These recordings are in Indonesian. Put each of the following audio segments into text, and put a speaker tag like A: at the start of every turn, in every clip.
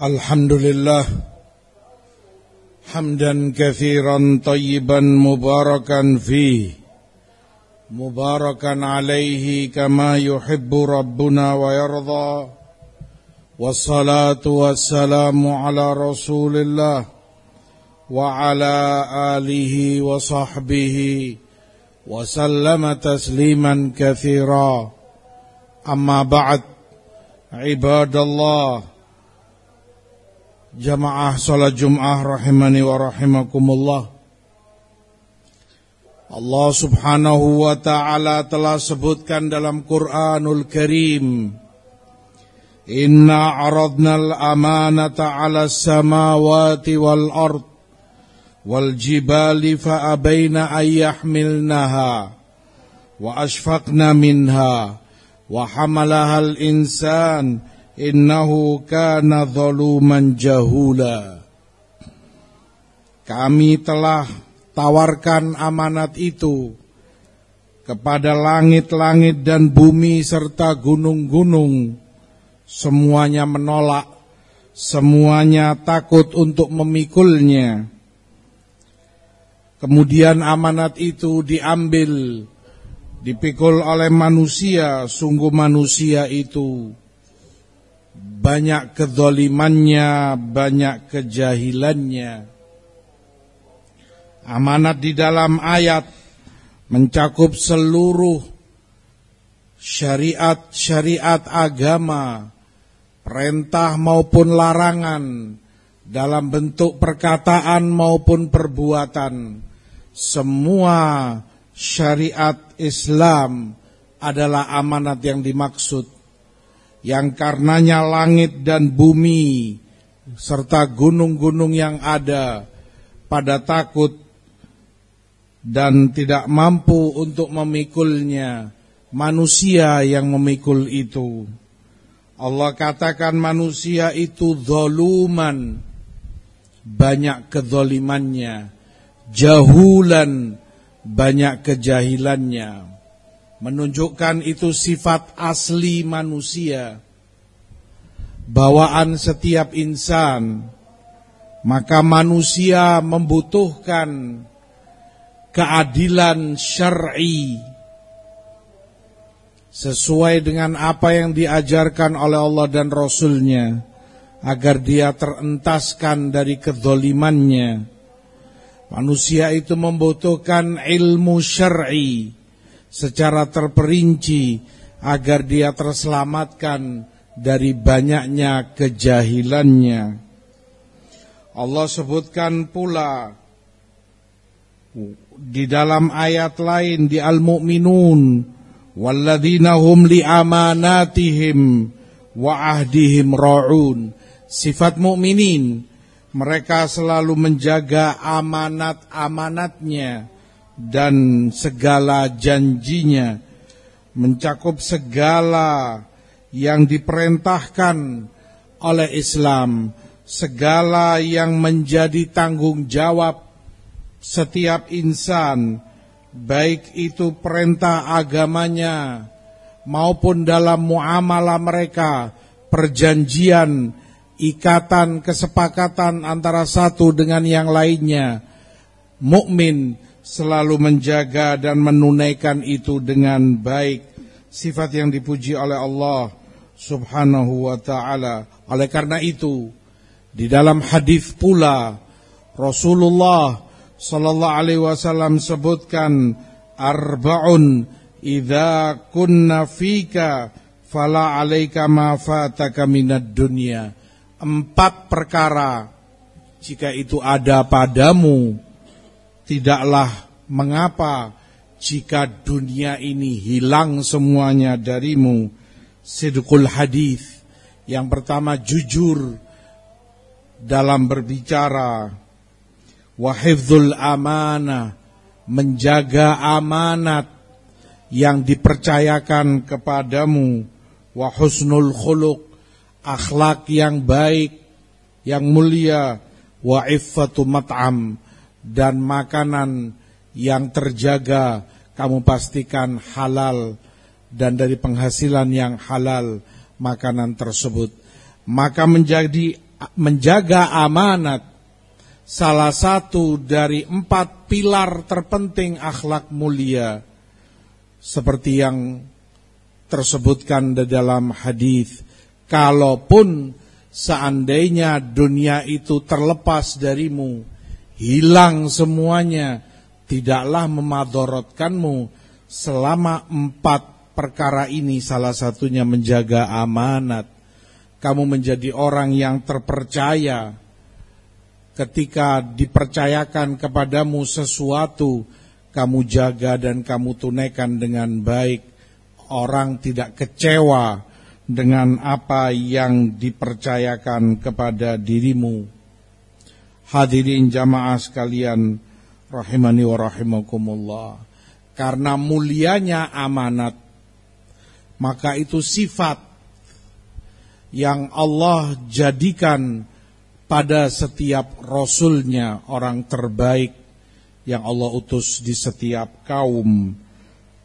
A: الحمد لله حمدا كثيرا طيبا مباركا فيه مباركا عليه كما يحب ربنا ويرضى والصلاة والسلام على رسول الله وعلى آله وصحبه وسلم تسليما كثيرا أما بعد عباد الله Jamaah salat Jum'ah rahimani wa rahimakumullah Allah subhanahu wa ta'ala telah sebutkan dalam Quranul Karim Inna aradna al-amanata ala samawati wal ard wal jibali fa'abayna ayyahmilnaha wa ashfaqna minha wa hamalaha al-insan innahu kana zaluman jahula. Kami telah tawarkan amanat itu kepada langit-langit dan bumi serta gunung-gunung. Semuanya menolak semuanya takut untuk memikulnya. Kemudian amanat itu diambil dipikul oleh manusia sungguh manusia itu banyak kezolimannya, banyak kejahilannya. Amanat di dalam ayat mencakup seluruh syariat-syariat agama, perintah maupun larangan, dalam bentuk perkataan maupun perbuatan. Semua syariat Islam adalah amanat yang dimaksud yang karenanya langit dan bumi serta gunung-gunung yang ada pada takut dan tidak mampu untuk memikulnya manusia yang memikul itu. Allah katakan manusia itu zoluman banyak kezolimannya jahulan banyak kejahilannya menunjukkan itu sifat asli manusia, bawaan setiap insan, maka manusia membutuhkan keadilan syar'i. Sesuai dengan apa yang diajarkan oleh Allah dan Rasulnya. Agar dia terentaskan dari kezolimannya. Manusia itu membutuhkan ilmu syar'i secara terperinci agar dia terselamatkan dari banyaknya kejahilannya. Allah sebutkan pula di dalam ayat lain di Al-Mu'minun walladzina hum liamanatihim wa ahdihim ra'un. Sifat mukminin mereka selalu menjaga amanat-amanatnya dan segala janjinya mencakup segala yang diperintahkan oleh Islam, segala yang menjadi tanggung jawab setiap insan, baik itu perintah agamanya maupun dalam muamalah mereka, perjanjian, ikatan, kesepakatan antara satu dengan yang lainnya. Mukmin selalu menjaga dan menunaikan itu dengan baik sifat yang dipuji oleh Allah Subhanahu wa taala. Oleh karena itu di dalam hadis pula Rasulullah sallallahu alaihi wasallam sebutkan arbaun idza kunna fika fala alaika ma fataka minad dunya. Empat perkara jika itu ada padamu tidaklah mengapa jika dunia ini hilang semuanya darimu. Sidqul hadis. Yang pertama jujur dalam berbicara. Wahifzul amanah. Menjaga amanat yang dipercayakan kepadamu. Wahusnul khuluq. Akhlak yang baik, yang mulia. Wa iffatu mat'am dan makanan yang terjaga kamu pastikan halal. Dan dari penghasilan yang halal makanan tersebut. Maka menjadi menjaga amanat. Salah satu dari empat pilar terpenting akhlak mulia. Seperti yang tersebutkan di dalam hadis kalaupun seandainya dunia itu terlepas darimu hilang semuanya tidaklah memadorotkanmu selama empat perkara ini salah satunya menjaga amanat kamu menjadi orang yang terpercaya ketika dipercayakan kepadamu sesuatu, kamu jaga dan kamu tunaikan dengan baik. Orang tidak kecewa dengan apa yang dipercayakan kepada dirimu. Hadirin jamaah sekalian, rahimani wa rahimakumullah. Karena mulianya amanat, maka itu sifat yang Allah jadikan pada setiap rasulnya orang terbaik yang Allah utus di setiap kaum.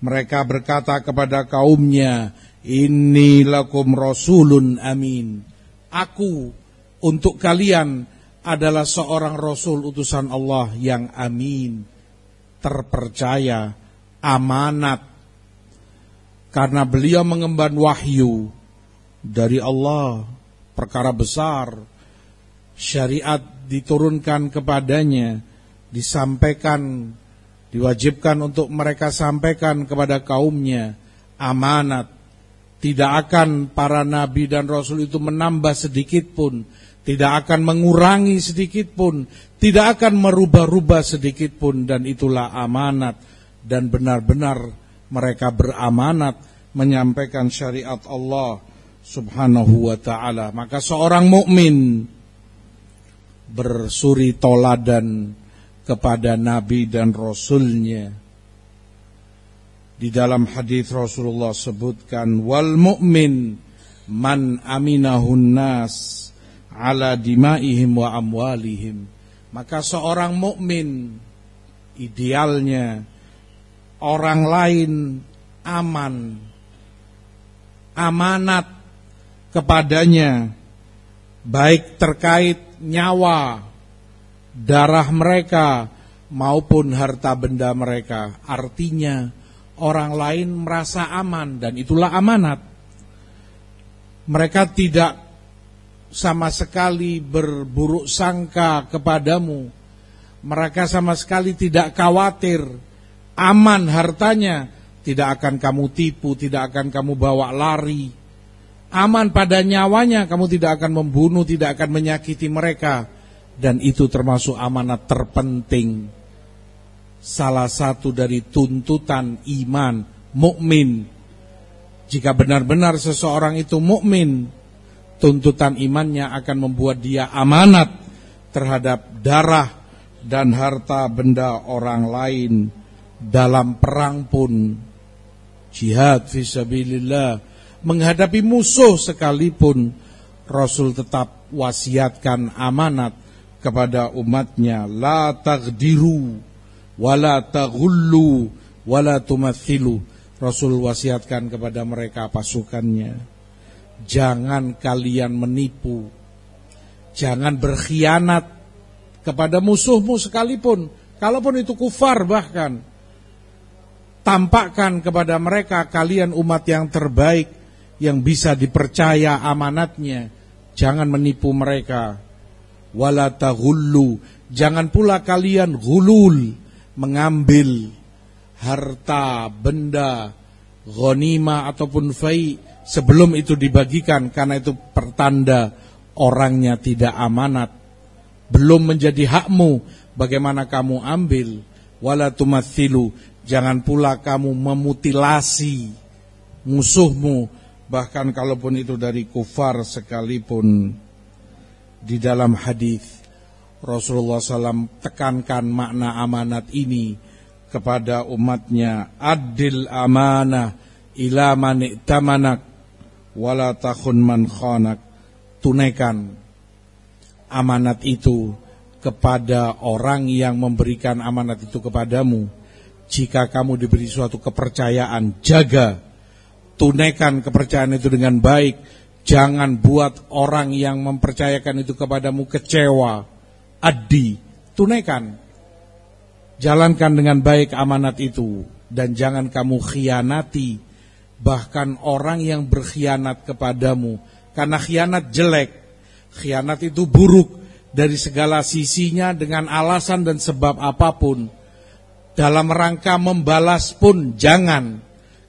A: Mereka berkata kepada kaumnya, Ini lakum rasulun amin. Aku untuk kalian adalah seorang rasul utusan Allah yang amin, terpercaya, amanat. Karena beliau mengemban wahyu dari Allah, perkara besar, syariat diturunkan kepadanya, disampaikan, diwajibkan untuk mereka sampaikan kepada kaumnya, amanat. Tidak akan para nabi dan rasul itu menambah sedikit pun, tidak akan mengurangi sedikit pun, tidak akan merubah-rubah sedikit pun, dan itulah amanat. Dan benar-benar mereka beramanat menyampaikan syariat Allah subhanahu wa ta'ala. Maka seorang mukmin bersuri toladan kepada Nabi dan Rasulnya. Di dalam hadis Rasulullah sebutkan wal mu'min man aminahun nas ala dimaihim wa amwalihim. Maka seorang mukmin idealnya orang lain aman amanat kepadanya baik terkait nyawa, darah mereka maupun harta benda mereka. Artinya orang lain merasa aman dan itulah amanat. Mereka tidak sama sekali berburuk sangka kepadamu. Mereka sama sekali tidak khawatir aman hartanya, tidak akan kamu tipu, tidak akan kamu bawa lari aman pada nyawanya, kamu tidak akan membunuh, tidak akan menyakiti mereka. Dan itu termasuk amanat terpenting. Salah satu dari tuntutan iman mukmin. Jika benar-benar seseorang itu mukmin, tuntutan imannya akan membuat dia amanat terhadap darah dan harta benda orang lain dalam perang pun. Jihad fisabilillah menghadapi musuh sekalipun Rasul tetap wasiatkan amanat kepada umatnya. La tagdiru wala taghullu wala tumathilu. Rasul wasiatkan kepada mereka pasukannya jangan kalian menipu. Jangan berkhianat kepada musuhmu sekalipun. Kalaupun itu kufar bahkan. Tampakkan kepada mereka kalian umat yang terbaik yang bisa dipercaya amanatnya, jangan menipu mereka. Wala taghullu, jangan pula kalian gulul, mengambil harta, benda, ghanima ataupun fai sebelum itu dibagikan karena itu pertanda orangnya tidak amanat. Belum menjadi hakmu, bagaimana kamu ambil? Wala tumathilu, jangan pula kamu memutilasi musuhmu bahkan kalaupun itu dari kufar sekalipun di dalam hadis Rasulullah SAW tekankan makna amanat ini kepada umatnya adil amanah ila man tamanak wala takhun man khanak. Tunaikan amanat itu kepada orang yang memberikan amanat itu kepadamu. Jika kamu diberi suatu kepercayaan jaga. Tunaikan kepercayaan itu dengan baik. Jangan buat orang yang mempercayakan itu kepadamu kecewa, adi, tunaikan. Jalankan dengan baik amanat itu. Dan jangan kamu khianati bahkan orang yang berkhianat kepadamu karena khianat jelek. Khianat itu buruk dari segala sisinya dengan alasan dan sebab apa pun. Dalam rangka membalas pun jangan.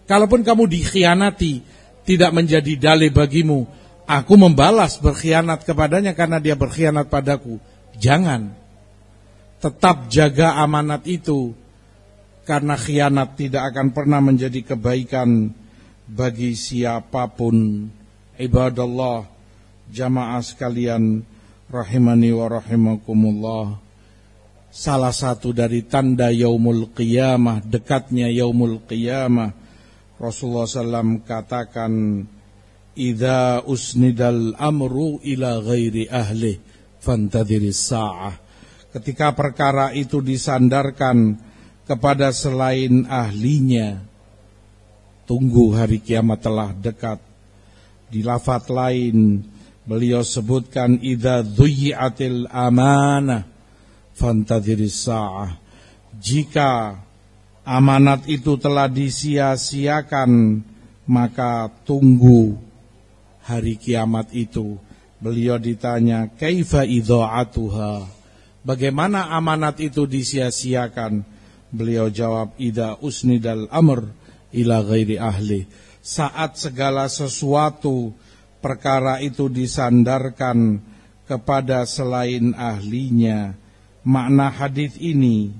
A: Kalaupun kamu dikhianati, tidak menjadi dalih bagimu. Aku membalas berkhianat kepadanya karena dia berkhianat padaku. Jangan. Tetap jaga amanat itu. Karena khianat tidak akan pernah menjadi kebaikan bagi siapa pun. Ibadallah, jamaah sekalian, rahimani wa rahimakumullah. Salah satu dari tanda yaumul qiyamah, dekatnya yaumul qiyamah, Rasulullah SAW katakan, Iza usnidal amru ila ghairi ahli, fantadiris sa'ah. Ketika perkara itu disandarkan kepada selain ahlinya, tunggu hari kiamat telah dekat. Di lafat lain, beliau sebutkan, Iza dhuyi'atil amanah, fantadiris sa'ah. Jika amanat itu telah disia-siakan, maka tunggu hari kiamat itu. Beliau ditanya, "Kaifa idza'atuha?" Bagaimana amanat itu disia-siakan? Beliau jawab, "Idza usnidal amr ila ghairi ahli." Saat segala sesuatu perkara itu disandarkan kepada selain ahlinya. Makna hadis ini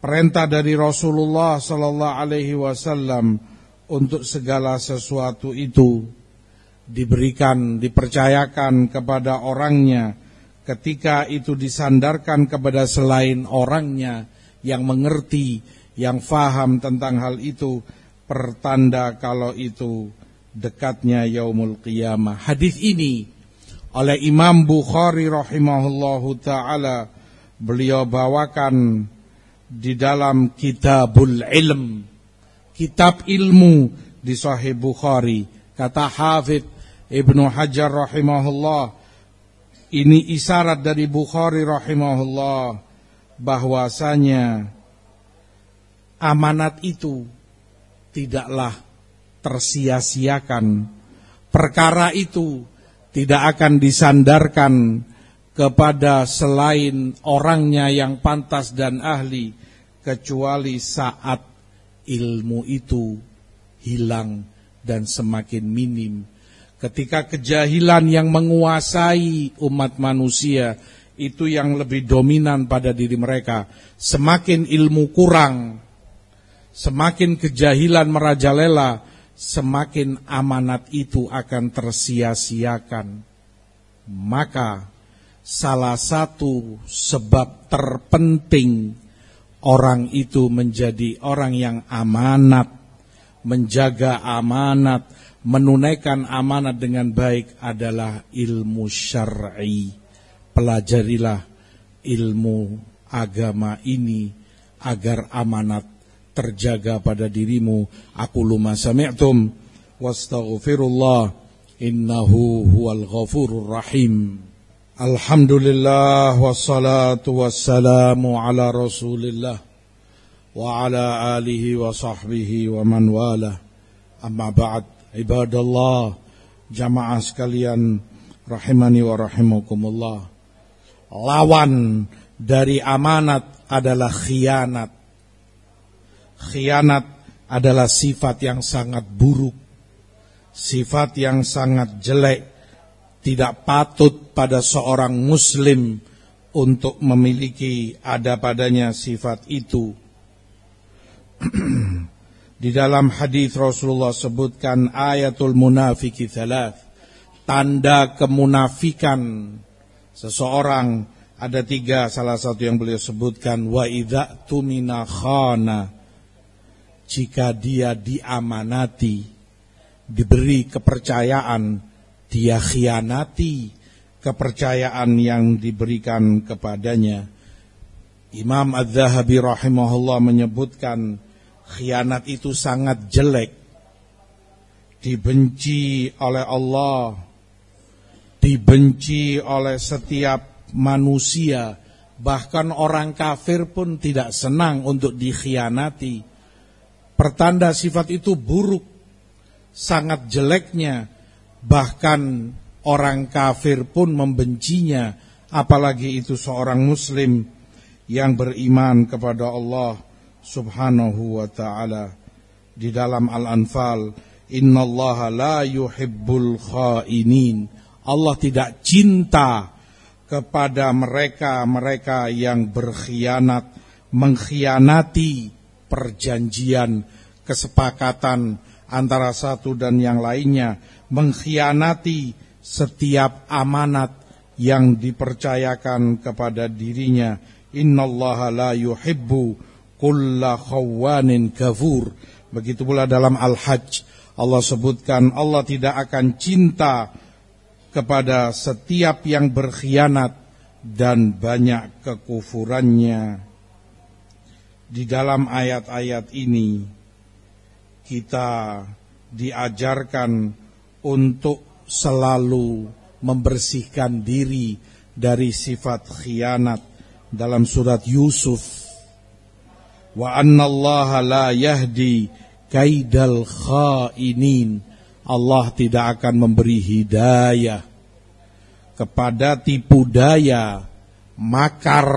A: perintah dari Rasulullah sallallahu alaihi wasallam untuk segala sesuatu itu diberikan, dipercayakan kepada orangnya ketika itu disandarkan kepada selain orangnya yang mengerti, yang faham tentang hal itu pertanda kalau itu dekatnya yaumul qiyamah. Hadis ini oleh Imam Bukhari rahimahullahu taala beliau bawakan di dalam kitabul ilm kitab ilmu di sahih Bukhari kata Hafid Ibnu Hajar rahimahullah ini isyarat dari Bukhari rahimahullah bahwasanya amanat itu tidaklah tersia-siakan perkara itu tidak akan disandarkan kepada selain orangnya yang pantas dan ahli kecuali saat ilmu itu hilang dan semakin minim. Ketika kejahilan yang menguasai umat manusia itu yang lebih dominan pada diri mereka, semakin ilmu kurang, semakin kejahilan merajalela, semakin amanat itu akan tersia-siakan. Maka salah satu sebab terpenting orang itu menjadi orang yang amanat, menjaga amanat, menunaikan amanat dengan baik adalah ilmu syar'i. Pelajarilah ilmu agama ini agar amanat terjaga pada dirimu. Aku luma sami'tum. Wastaghfirullah. Innahu huwal ghafurur rahim. Alhamdulillah wassalatu wassalamu ala rasulillah wa ala alihi wa sahbihi wa man wala. Amma ba'd. Ibadallah jamaah sekalian rahimani wa rahimakumullah. Lawan dari amanat adalah khianat khianat adalah sifat yang sangat buruk sifat yang sangat jelek tidak patut pada seorang muslim untuk memiliki ada padanya sifat itu. Di dalam hadis Rasulullah sebutkan ayatul munafiki thalath. Tanda kemunafikan seseorang ada tiga salah satu yang beliau sebutkan wa idza tumina khana jika dia diamanati diberi kepercayaan dia khianati kepercayaan yang diberikan kepadanya. Imam Az-Zahabi rahimahullah menyebutkan khianat itu sangat jelek dibenci oleh Allah, dibenci oleh setiap manusia, bahkan orang kafir pun tidak senang untuk dikhianati. Pertanda sifat itu buruk, sangat jeleknya, bahkan orang kafir pun membencinya, apalagi itu seorang muslim yang beriman kepada Allah Subhanahu wa taala. Di dalam Al-Anfal, "Innallaha la yuhibbul khainin." Allah tidak cinta kepada mereka-mereka yang berkhianat, mengkhianati perjanjian, kesepakatan antara satu dan yang lainnya, mengkhianati setiap amanat yang dipercayakan kepada dirinya. Innallaha la yuhibbu kulla khawanin kafur. Begitu pula dalam Al-Hajj Allah sebutkan Allah tidak akan cinta kepada setiap yang berkhianat dan banyak kekufurannya. Di dalam ayat-ayat ini kita diajarkan untuk selalu membersihkan diri dari sifat khianat dalam surat Yusuf. Wa anna Allah la yahdi kaidal khainin. Allah tidak akan memberi hidayah kepada tipu daya makar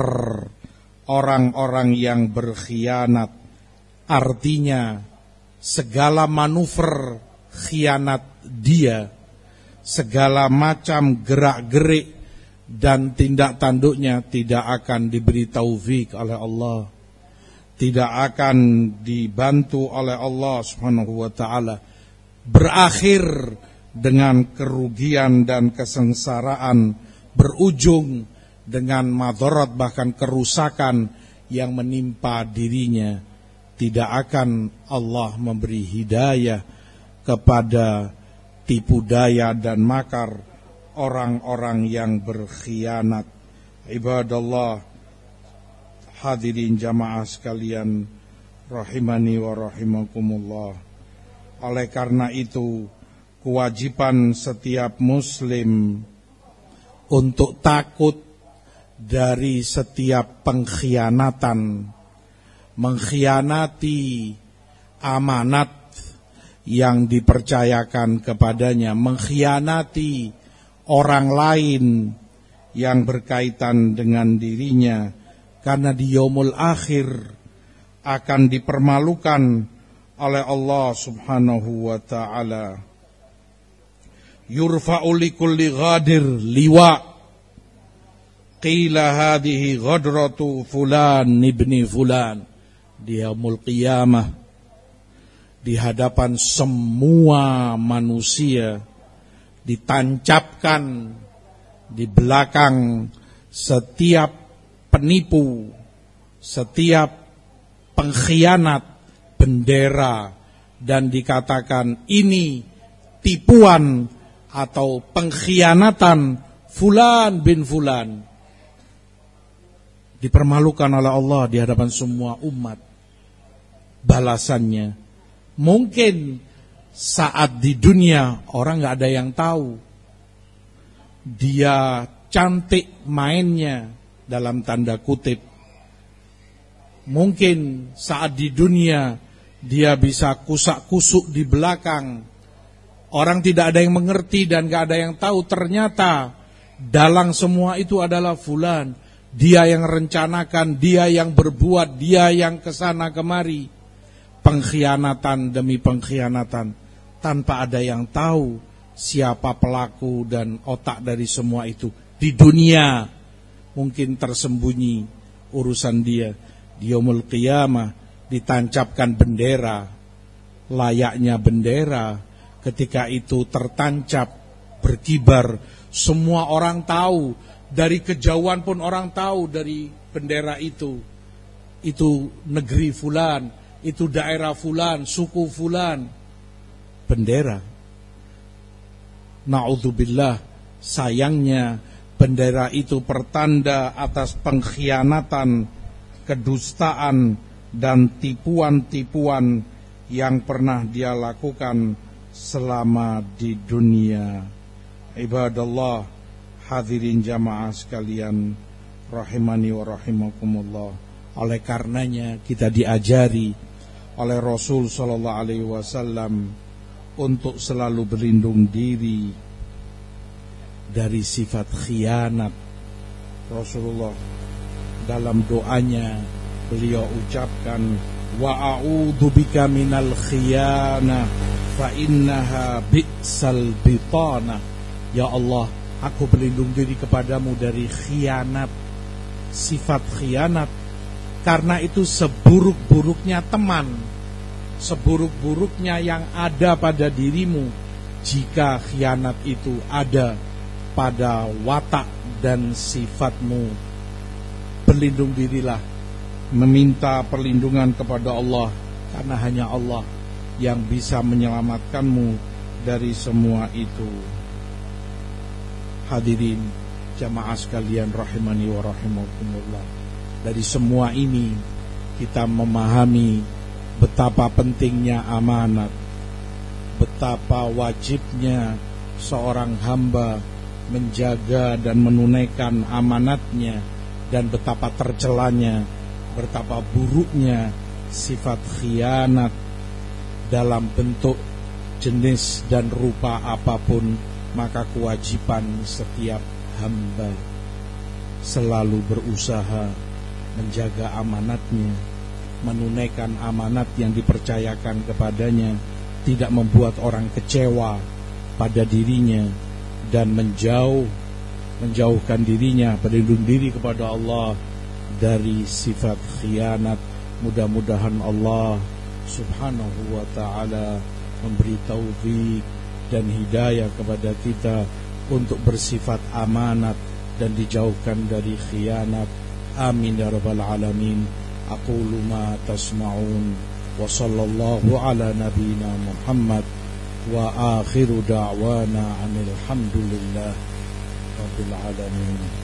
A: orang-orang yang berkhianat. Artinya segala manuver khianat dia, segala macam gerak-gerik dan tindak tanduknya tidak akan diberi taufik oleh Allah. Tidak akan dibantu oleh Allah Subhanahu wa taala berakhir dengan kerugian dan kesengsaraan berujung dengan madarat bahkan kerusakan yang menimpa dirinya tidak akan Allah memberi hidayah kepada tipu daya dan makar orang-orang yang berkhianat. Ibadallah hadirin jamaah sekalian rahimani wa rahimakumullah. Oleh karena itu, kewajiban setiap muslim untuk takut dari setiap pengkhianatan, mengkhianati amanat yang dipercayakan kepadanya, mengkhianati orang lain yang berkaitan dengan dirinya, karena di yaumul akhir akan dipermalukan oleh Allah Subhanahu wa taala. Yurfa'u likulli ghadir liwa. Qila hadhihi ghadratu fulan ibni fulan. Di yaumul qiyamah di hadapan semua manusia ditancapkan di belakang setiap penipu, setiap pengkhianat bendera dan dikatakan ini tipuan atau pengkhianatan fulan bin fulan dipermalukan oleh Allah di hadapan semua umat balasannya mungkin saat di dunia orang nggak ada yang tahu dia cantik mainnya dalam tanda kutip mungkin saat di dunia dia bisa kusak-kusuk di belakang. Orang tidak ada yang mengerti dan gak ada yang tahu. Ternyata dalang semua itu adalah fulan. Dia yang rencanakan, dia yang berbuat, dia yang ke sana kemari. Pengkhianatan demi pengkhianatan. Tanpa ada yang tahu siapa pelaku dan otak dari semua itu. Di dunia mungkin tersembunyi urusan dia. Di umul qiyamah ditancapkan bendera, layaknya bendera, ketika itu tertancap, berkibar, semua orang tahu, dari kejauhan pun orang tahu dari bendera itu. Itu negeri fulan, itu daerah fulan, suku fulan, bendera. Na'udzubillah, sayangnya bendera itu pertanda atas pengkhianatan, kedustaan, dan tipuan-tipuan yang pernah dia lakukan selama di dunia. Ibadallah, hadirin jamaah sekalian, rahimani wa rahimakumullah. Oleh karenanya kita diajari oleh Rasul sallallahu alaihi wasallam untuk selalu berlindung diri dari sifat khianat. Rasulullah dalam doanya beliau ucapkan wa a'udzu bika minal khiyana fa innaha bi'sal bitana ya Allah aku berlindung diri kepadamu dari khianat sifat khianat karena itu seburuk-buruknya teman seburuk-buruknya yang ada pada dirimu jika khianat itu ada pada watak dan sifatmu berlindung dirilah meminta perlindungan kepada Allah karena hanya Allah yang bisa menyelamatkanmu dari semua itu. Hadirin jamaah sekalian rahimani wa rahimakumullah. Dari semua ini kita memahami betapa pentingnya amanat, betapa wajibnya seorang hamba menjaga dan menunaikan amanatnya dan betapa tercelanya betapa buruknya sifat khianat dalam bentuk jenis dan rupa apa pun maka kewajiban setiap hamba selalu berusaha menjaga amanatnya menunaikan amanat yang dipercayakan kepadanya tidak membuat orang kecewa pada dirinya dan menjauh menjauhkan dirinya berlindung diri kepada Allah dari sifat khianat. Mudah-mudahan Allah Subhanahu wa taala memberi taufik dan hidayah kepada kita untuk bersifat amanat dan dijauhkan dari khianat. Amin ya rabbal alamin. Aqulu ma tasma'un wa sallallahu ala nabiyyina Muhammad wa akhiru da'wana anil hamdulillah rabbil alamin.